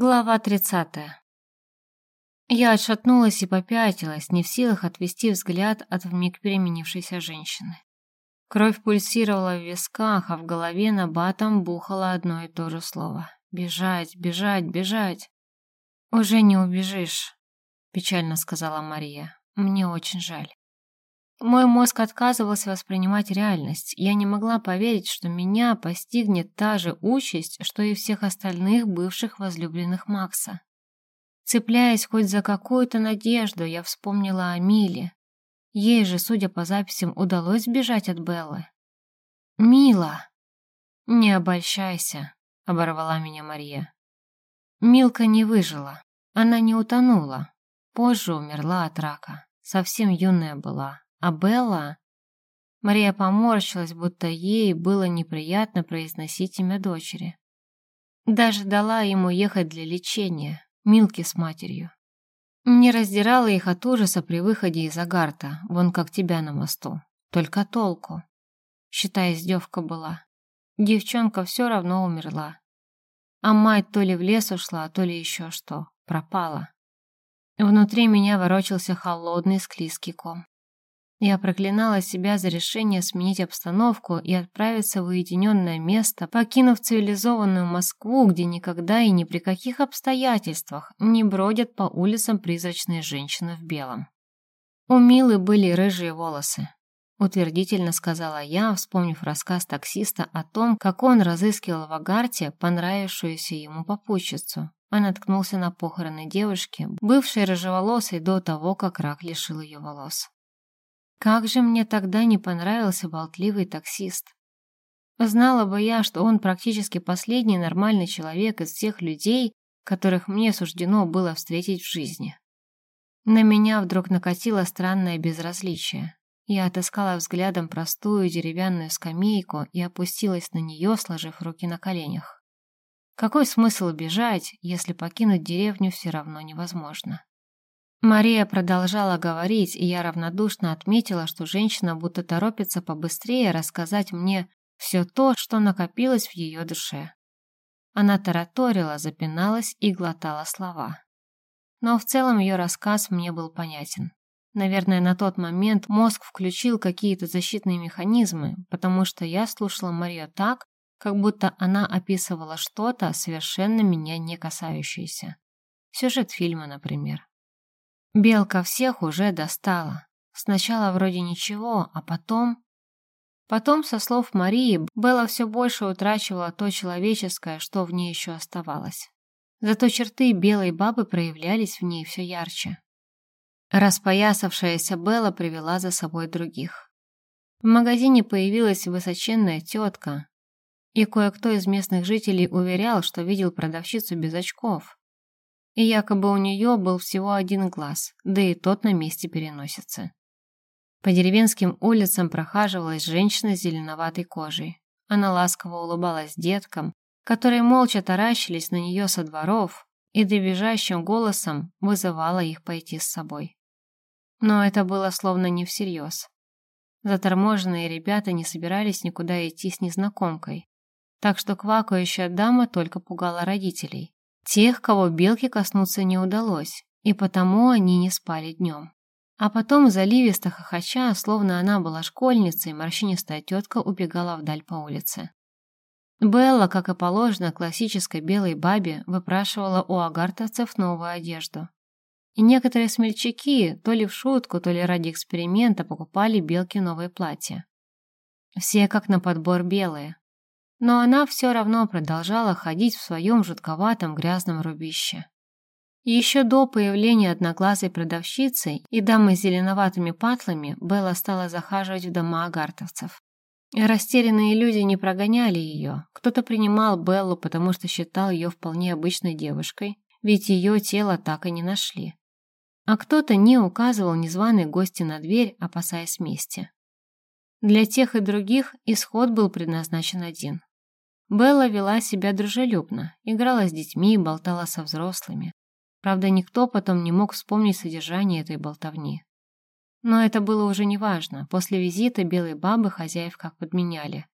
Глава 30. Я отшатнулась и попятилась, не в силах отвести взгляд от вмиг переменившейся женщины. Кровь пульсировала в висках, а в голове на батом бухало одно и то же слово. «Бежать, бежать, бежать!» «Уже не убежишь», — печально сказала Мария. «Мне очень жаль». Мой мозг отказывался воспринимать реальность. Я не могла поверить, что меня постигнет та же участь, что и всех остальных бывших возлюбленных Макса. Цепляясь хоть за какую-то надежду, я вспомнила о Миле. Ей же, судя по записям, удалось сбежать от Беллы. «Мила!» «Не обольщайся», — оборвала меня Мария. Милка не выжила. Она не утонула. Позже умерла от рака. Совсем юная была, а Белла... Мария поморщилась, будто ей было неприятно произносить имя дочери. Даже дала ему ехать для лечения, Милки с матерью. Не раздирала их от ужаса при выходе из Агарта, вон как тебя на мосту. Только толку. Считай, издевка была. Девчонка все равно умерла. А мать то ли в лес ушла, то ли еще что. Пропала. Внутри меня ворочался холодный склизкий ком. Я проклинала себя за решение сменить обстановку и отправиться в уединенное место, покинув цивилизованную Москву, где никогда и ни при каких обстоятельствах не бродят по улицам призрачные женщины в белом. У Милы были рыжие волосы. Утвердительно сказала я, вспомнив рассказ таксиста о том, как он разыскивал в Агарте понравившуюся ему попутчицу, а наткнулся на похороны девушки, бывшей рыжеволосой до того, как рак лишил ее волос. Как же мне тогда не понравился болтливый таксист. Знала бы я, что он практически последний нормальный человек из всех людей, которых мне суждено было встретить в жизни. На меня вдруг накатило странное безразличие. Я отыскала взглядом простую деревянную скамейку и опустилась на нее, сложив руки на коленях. Какой смысл бежать, если покинуть деревню все равно невозможно? Мария продолжала говорить, и я равнодушно отметила, что женщина будто торопится побыстрее рассказать мне все то, что накопилось в ее душе. Она тараторила, запиналась и глотала слова. Но в целом ее рассказ мне был понятен. Наверное, на тот момент мозг включил какие-то защитные механизмы, потому что я слушала Марию так, как будто она описывала что-то, совершенно меня не касающееся. Сюжет фильма, например. Белка всех уже достала. Сначала вроде ничего, а потом... Потом, со слов Марии, Белла все больше утрачивала то человеческое, что в ней еще оставалось. Зато черты белой бабы проявлялись в ней все ярче. Распоясавшаяся Белла привела за собой других. В магазине появилась высоченная тетка, и кое-кто из местных жителей уверял, что видел продавщицу без очков и якобы у нее был всего один глаз, да и тот на месте переносится. По деревенским улицам прохаживалась женщина с зеленоватой кожей. Она ласково улыбалась деткам, которые молча таращились на нее со дворов и дребезжащим голосом вызывала их пойти с собой. Но это было словно не всерьез. Заторможенные ребята не собирались никуда идти с незнакомкой, так что квакающая дама только пугала родителей. Тех, кого белки коснуться не удалось, и потому они не спали днем. А потом, заливисто хохоча, словно она была школьницей, морщинистая тетка убегала вдаль по улице. Белла, как и положено классической белой бабе, выпрашивала у агартовцев новую одежду. И некоторые смельчаки, то ли в шутку, то ли ради эксперимента, покупали белки новые платья. Все как на подбор белые, но она все равно продолжала ходить в своем жутковатом грязном рубище. Еще до появления одноглазой продавщицы и дамы с зеленоватыми патлами Белла стала захаживать в дома агартовцев. Растерянные люди не прогоняли ее. Кто-то принимал Беллу, потому что считал ее вполне обычной девушкой, ведь ее тело так и не нашли. А кто-то не указывал незваной гости на дверь, опасаясь мести. Для тех и других исход был предназначен один. Белла вела себя дружелюбно, играла с детьми и болтала со взрослыми. Правда, никто потом не мог вспомнить содержание этой болтовни. Но это было уже неважно. После визита белой бабы хозяев как подменяли.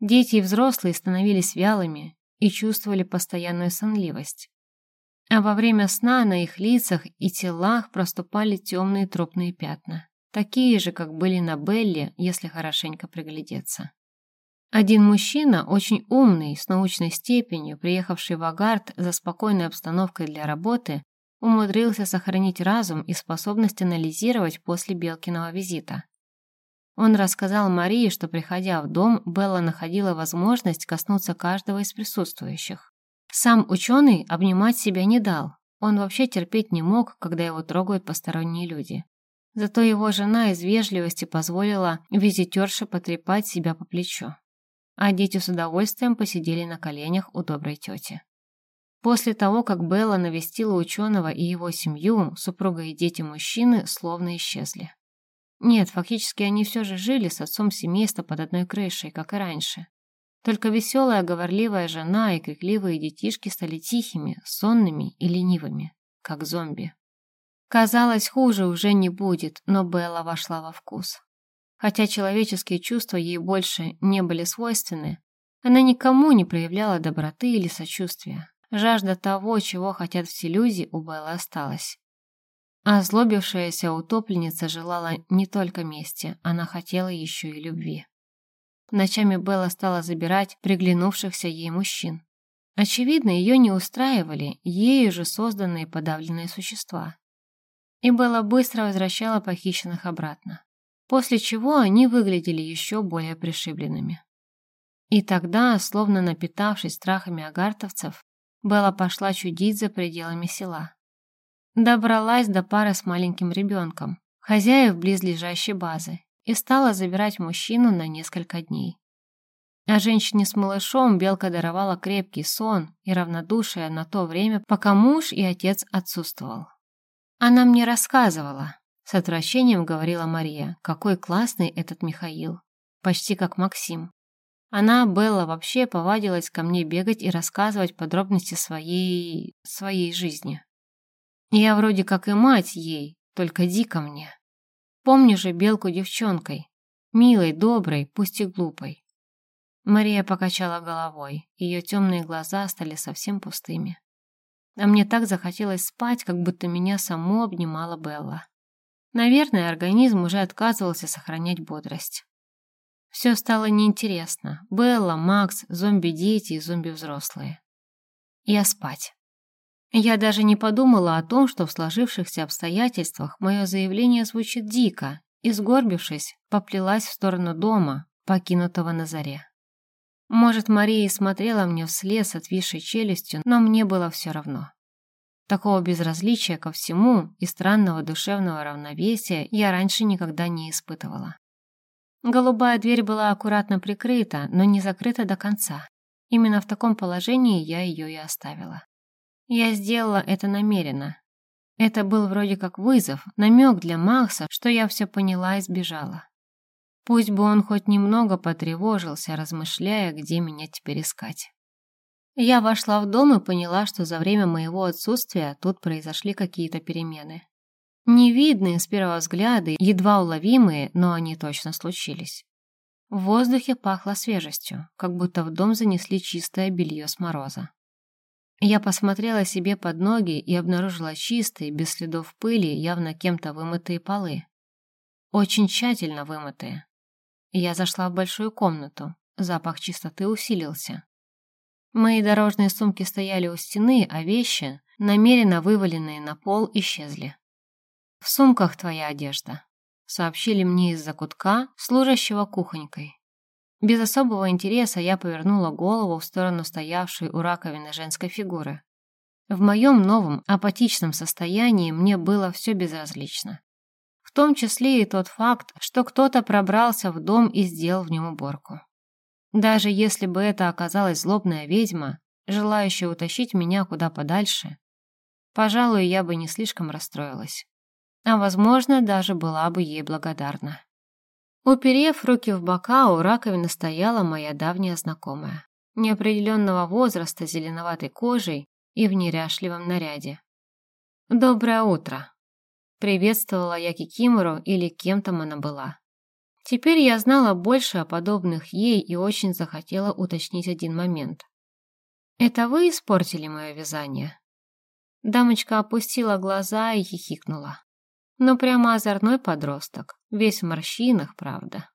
Дети и взрослые становились вялыми и чувствовали постоянную сонливость. а во время сна на их лицах и телах проступали темные трупные пятна, такие же, как были на Белле, если хорошенько приглядеться. Один мужчина, очень умный, с научной степенью, приехавший в Агард за спокойной обстановкой для работы, умудрился сохранить разум и способность анализировать после Белкиного визита. Он рассказал Марии, что, приходя в дом, Белла находила возможность коснуться каждого из присутствующих. Сам ученый обнимать себя не дал, он вообще терпеть не мог, когда его трогают посторонние люди. Зато его жена из вежливости позволила визитерше потрепать себя по плечу а дети с удовольствием посидели на коленях у доброй тети. После того, как Белла навестила ученого и его семью, супруга и дети мужчины словно исчезли. Нет, фактически они все же жили с отцом семейства под одной крышей, как и раньше. Только веселая, говорливая жена и крикливые детишки стали тихими, сонными и ленивыми, как зомби. Казалось, хуже уже не будет, но Белла вошла во вкус. Хотя человеческие чувства ей больше не были свойственны, она никому не проявляла доброты или сочувствия. Жажда того, чего хотят все люди, у Беллы осталась. А озлобившаяся утопленница желала не только мести, она хотела еще и любви. Ночами Белла стала забирать приглянувшихся ей мужчин. Очевидно, ее не устраивали ею же созданные подавленные существа. И Белла быстро возвращала похищенных обратно после чего они выглядели еще более пришибленными. И тогда, словно напитавшись страхами агартовцев, Белла пошла чудить за пределами села. Добралась до пары с маленьким ребенком, хозяев близлежащей базы, и стала забирать мужчину на несколько дней. А женщине с малышом Белка даровала крепкий сон и равнодушие на то время, пока муж и отец отсутствовал. Она мне рассказывала, с отвращением говорила Мария. Какой классный этот Михаил. Почти как Максим. Она, Белла, вообще повадилась ко мне бегать и рассказывать подробности своей... своей жизни. Я вроде как и мать ей, только дико мне. Помню же Белку девчонкой. Милой, доброй, пусть и глупой. Мария покачала головой, ее темные глаза стали совсем пустыми. А мне так захотелось спать, как будто меня само обнимала Белла. Наверное, организм уже отказывался сохранять бодрость. Все стало неинтересно. Белла, Макс, зомби-дети и зомби-взрослые. Я спать. Я даже не подумала о том, что в сложившихся обстоятельствах мое заявление звучит дико, и, сгорбившись, поплелась в сторону дома, покинутого на заре. Может, Мария смотрела мне вслед с отвисшей челюстью, но мне было все равно. Такого безразличия ко всему и странного душевного равновесия я раньше никогда не испытывала. Голубая дверь была аккуратно прикрыта, но не закрыта до конца. Именно в таком положении я ее и оставила. Я сделала это намеренно. Это был вроде как вызов, намек для Макса, что я все поняла и сбежала. Пусть бы он хоть немного потревожился, размышляя, где меня теперь искать. Я вошла в дом и поняла, что за время моего отсутствия тут произошли какие-то перемены. Невидные с первого взгляда, едва уловимые, но они точно случились. В воздухе пахло свежестью, как будто в дом занесли чистое белье с мороза. Я посмотрела себе под ноги и обнаружила чистые, без следов пыли, явно кем-то вымытые полы. Очень тщательно вымытые. Я зашла в большую комнату. Запах чистоты усилился. Мои дорожные сумки стояли у стены, а вещи, намеренно вываленные на пол, исчезли. «В сумках твоя одежда», — сообщили мне из-за кутка, служащего кухонькой. Без особого интереса я повернула голову в сторону стоявшей у раковины женской фигуры. В моем новом апатичном состоянии мне было все безразлично. В том числе и тот факт, что кто-то пробрался в дом и сделал в нем уборку. Даже если бы это оказалась злобная ведьма, желающая утащить меня куда подальше, пожалуй, я бы не слишком расстроилась. А, возможно, даже была бы ей благодарна. Уперев руки в бока, у раковины стояла моя давняя знакомая. Неопределенного возраста, зеленоватой кожей и в неряшливом наряде. «Доброе утро!» Приветствовала я Кикимору или кем там она была. Теперь я знала больше о подобных ей и очень захотела уточнить один момент. «Это вы испортили мое вязание?» Дамочка опустила глаза и хихикнула. Ну, прямо озорной подросток, весь в морщинах, правда.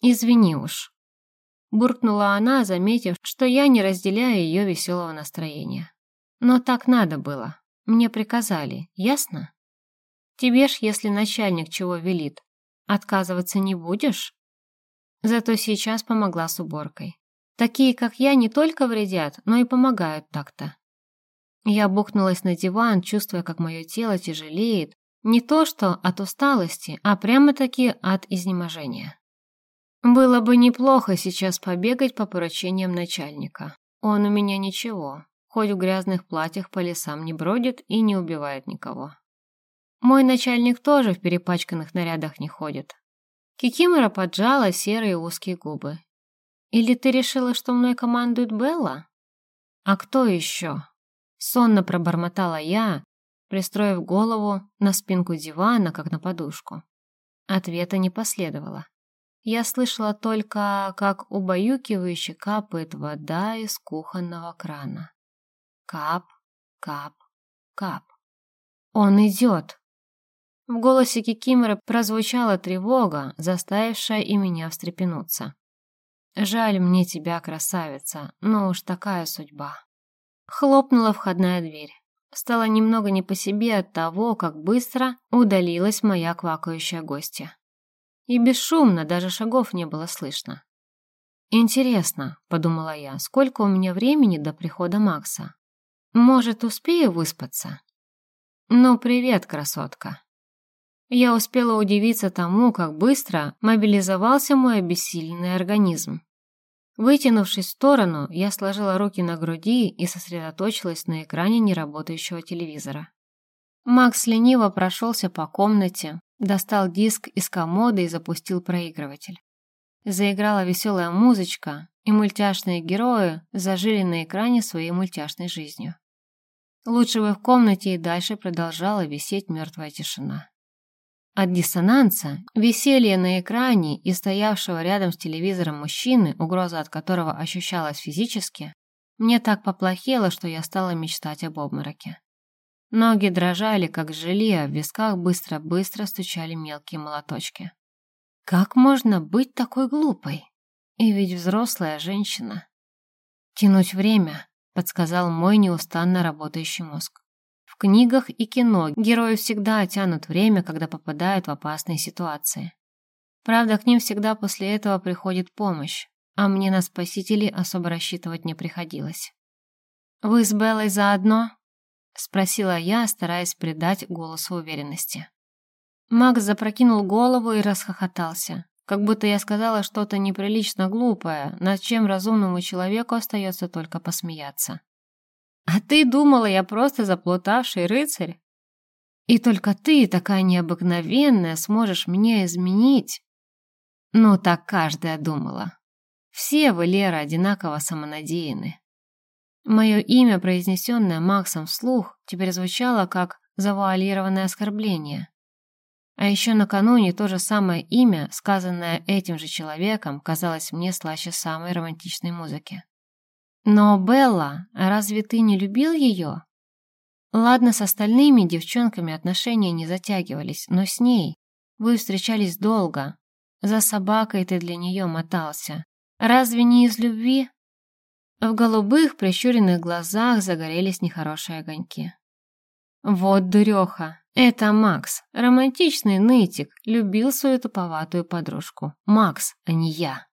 «Извини уж», — буркнула она, заметив, что я не разделяю ее веселого настроения. «Но так надо было. Мне приказали, ясно? Тебе ж, если начальник чего велит, отказываться не будешь?» Зато сейчас помогла с уборкой. Такие, как я, не только вредят, но и помогают так-то. Я бухнулась на диван, чувствуя, как мое тело тяжелеет, не то что от усталости, а прямо-таки от изнеможения. Было бы неплохо сейчас побегать по поручениям начальника. Он у меня ничего, хоть в грязных платьях по лесам не бродит и не убивает никого. Мой начальник тоже в перепачканных нарядах не ходит. Кикимора поджала серые узкие губы. «Или ты решила, что мной командует Белла?» «А кто еще?» Сонно пробормотала я, пристроив голову на спинку дивана, как на подушку. Ответа не последовало. Я слышала только, как убаюкивающе капает вода из кухонного крана. Кап, кап, кап. Он идет. В голосе Кикиморы прозвучала тревога, заставившая и меня встрепенуться. «Жаль мне тебя, красавица, но уж такая судьба». Хлопнула входная дверь. Стало немного не по себе от того, как быстро удалилась моя квакающая гостья. И бесшумно, даже шагов не было слышно. «Интересно», — подумала я, — «сколько у меня времени до прихода Макса? Может, успею выспаться?» «Ну, привет, красотка». Я успела удивиться тому, как быстро мобилизовался мой обессиленный организм. Вытянувшись в сторону, я сложила руки на груди и сосредоточилась на экране неработающего телевизора. Макс лениво прошелся по комнате, достал диск из комода и запустил проигрыватель. Заиграла веселая музычка, и мультяшные герои зажили на экране своей мультяшной жизнью. Лучше бы в комнате и дальше продолжала висеть мертвая тишина. От диссонанса, веселья на экране и стоявшего рядом с телевизором мужчины, угроза от которого ощущалась физически, мне так поплохело, что я стала мечтать об обмороке. Ноги дрожали, как желе, в висках быстро-быстро стучали мелкие молоточки. Как можно быть такой глупой? И ведь взрослая женщина. Тянуть время, подсказал мой неустанно работающий мозг. В книгах и кино герои всегда тянут время, когда попадают в опасные ситуации. Правда, к ним всегда после этого приходит помощь, а мне на спасителей особо рассчитывать не приходилось. «Вы с Беллой заодно?» — спросила я, стараясь придать голосу уверенности. Макс запрокинул голову и расхохотался, как будто я сказала что-то неприлично глупое, над чем разумному человеку остается только посмеяться. А ты думала, я просто заплутавший рыцарь? И только ты, такая необыкновенная, сможешь меня изменить? Ну, так каждая думала. Все вы, Лера, одинаково самонадеяны. Мое имя, произнесенное Максом вслух, теперь звучало как завуалированное оскорбление. А еще накануне то же самое имя, сказанное этим же человеком, казалось мне слаще самой романтичной музыки. Но, Белла, разве ты не любил ее? Ладно, с остальными девчонками отношения не затягивались, но с ней вы встречались долго. За собакой ты для нее мотался. Разве не из любви? В голубых прищуренных глазах загорелись нехорошие огоньки. Вот дуреха, это Макс, романтичный нытик, любил свою туповатую подружку. Макс, а не я.